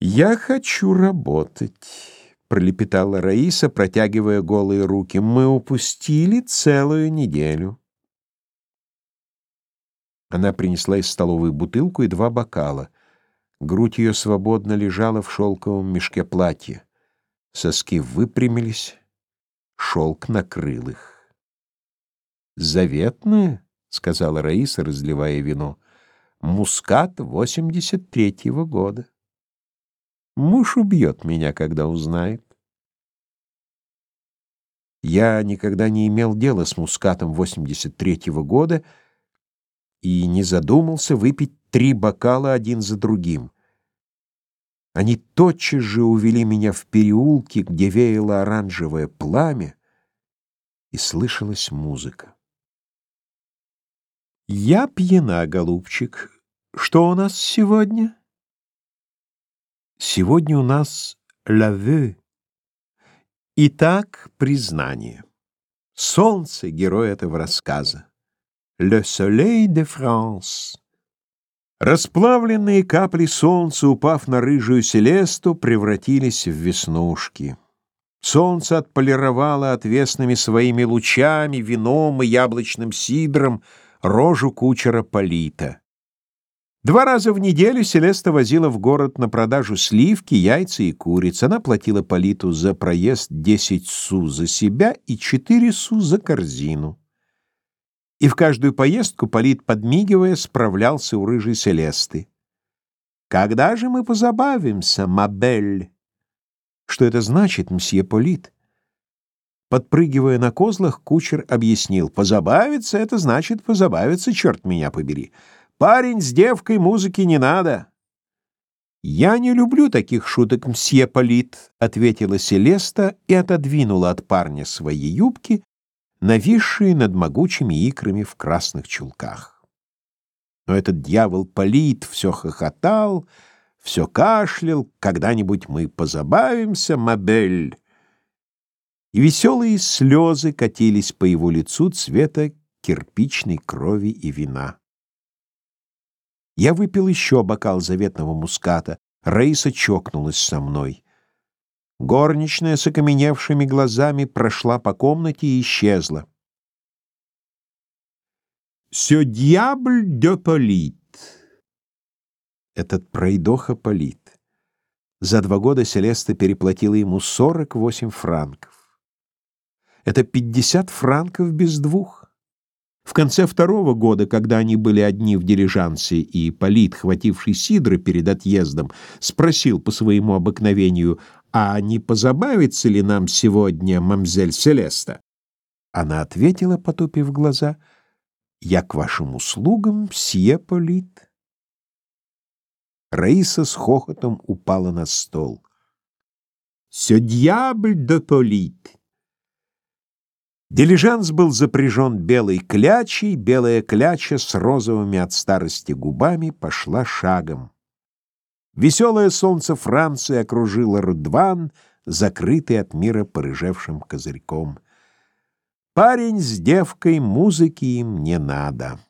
«Я хочу работать», — пролепетала Раиса, протягивая голые руки. «Мы упустили целую неделю». Она принесла из столовой бутылку и два бокала. Грудь ее свободно лежала в шелковом мешке платья. Соски выпрямились, шелк накрыл их. «Заветное», — сказала Раиса, разливая вино, — «мускат восемьдесят третьего года». Муж убьет меня, когда узнает. Я никогда не имел дела с мускатом 83-го года и не задумался выпить три бокала один за другим. Они тотчас же увели меня в переулки, где веяло оранжевое пламя, и слышалась музыка. «Я пьяна, голубчик. Что у нас сегодня?» Сегодня у нас «Лаве». Итак, признание. Солнце — герой этого рассказа. «Le soleil de France». Расплавленные капли солнца, упав на рыжую селесту, превратились в веснушки. Солнце отполировало отвесными своими лучами, вином и яблочным сидром рожу кучера Полита. Два раза в неделю Селеста возила в город на продажу сливки, яйца и куриц. Она платила Политу за проезд 10 су за себя и 4 су за корзину. И в каждую поездку Полит, подмигивая, справлялся у рыжей Селесты. «Когда же мы позабавимся, мабель?» «Что это значит, мсье Полит?» Подпрыгивая на козлах, кучер объяснил. «Позабавиться — это значит позабавиться, черт меня побери. Парень с девкой музыки не надо. Я не люблю таких шуток, мсье Полит, ответила Селеста и отодвинула от парня свои юбки, нависшие над могучими икрами в красных чулках. Но этот дьявол Полит все хохотал, все кашлял, когда-нибудь мы позабавимся, мабель. И веселые слезы катились по его лицу цвета кирпичной крови и вина. Я выпил еще бокал заветного муската. Рейса чокнулась со мной. Горничная с окаменевшими глазами прошла по комнате и исчезла. «Сё дьябль де полит». Этот пройдоха полит. За два года Селеста переплатила ему 48 франков. Это 50 франков без двух. В конце второго года, когда они были одни в дилижансе, и Полит, хвативший сидра перед отъездом, спросил по своему обыкновению, «А не позабавится ли нам сегодня мамзель Селеста?» Она ответила, потупив глаза, «Я к вашим услугам, сье Полит». Раиса с хохотом упала на стол. «Сё дьябль де Полит!» Дилижанс был запряжен белой клячей, белая кляча с розовыми от старости губами пошла шагом. Веселое солнце Франции окружило Рудван, закрытый от мира порыжевшим козырьком. Парень с девкой, музыки им не надо.